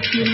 make you.